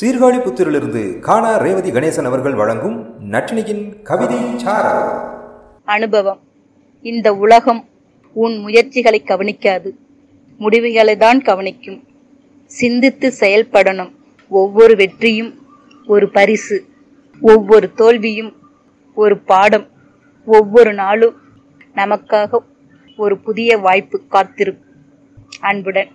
சீர்காழி புத்திரிலிருந்து காணா ரேவதி கணேசன் அவர்கள் வழங்கும் நட்டினியின் கவிதை அனுபவம். இந்த உலகம் உன் முயற்சிகளை கவனிக்காது. முடிவுகளை தான் கவனிக்கும். சிந்தித்து செயல்படணும். ஒவ்வொரு வெற்றியும் ஒரு பரிசு. ஒவ்வொரு தோல்வியும் ஒரு பாடம். ஒவ்வொரு நாளும் நமக்காக ஒரு புதிய வாய்ப்பு காத்திருக்கும். அன்புடன்.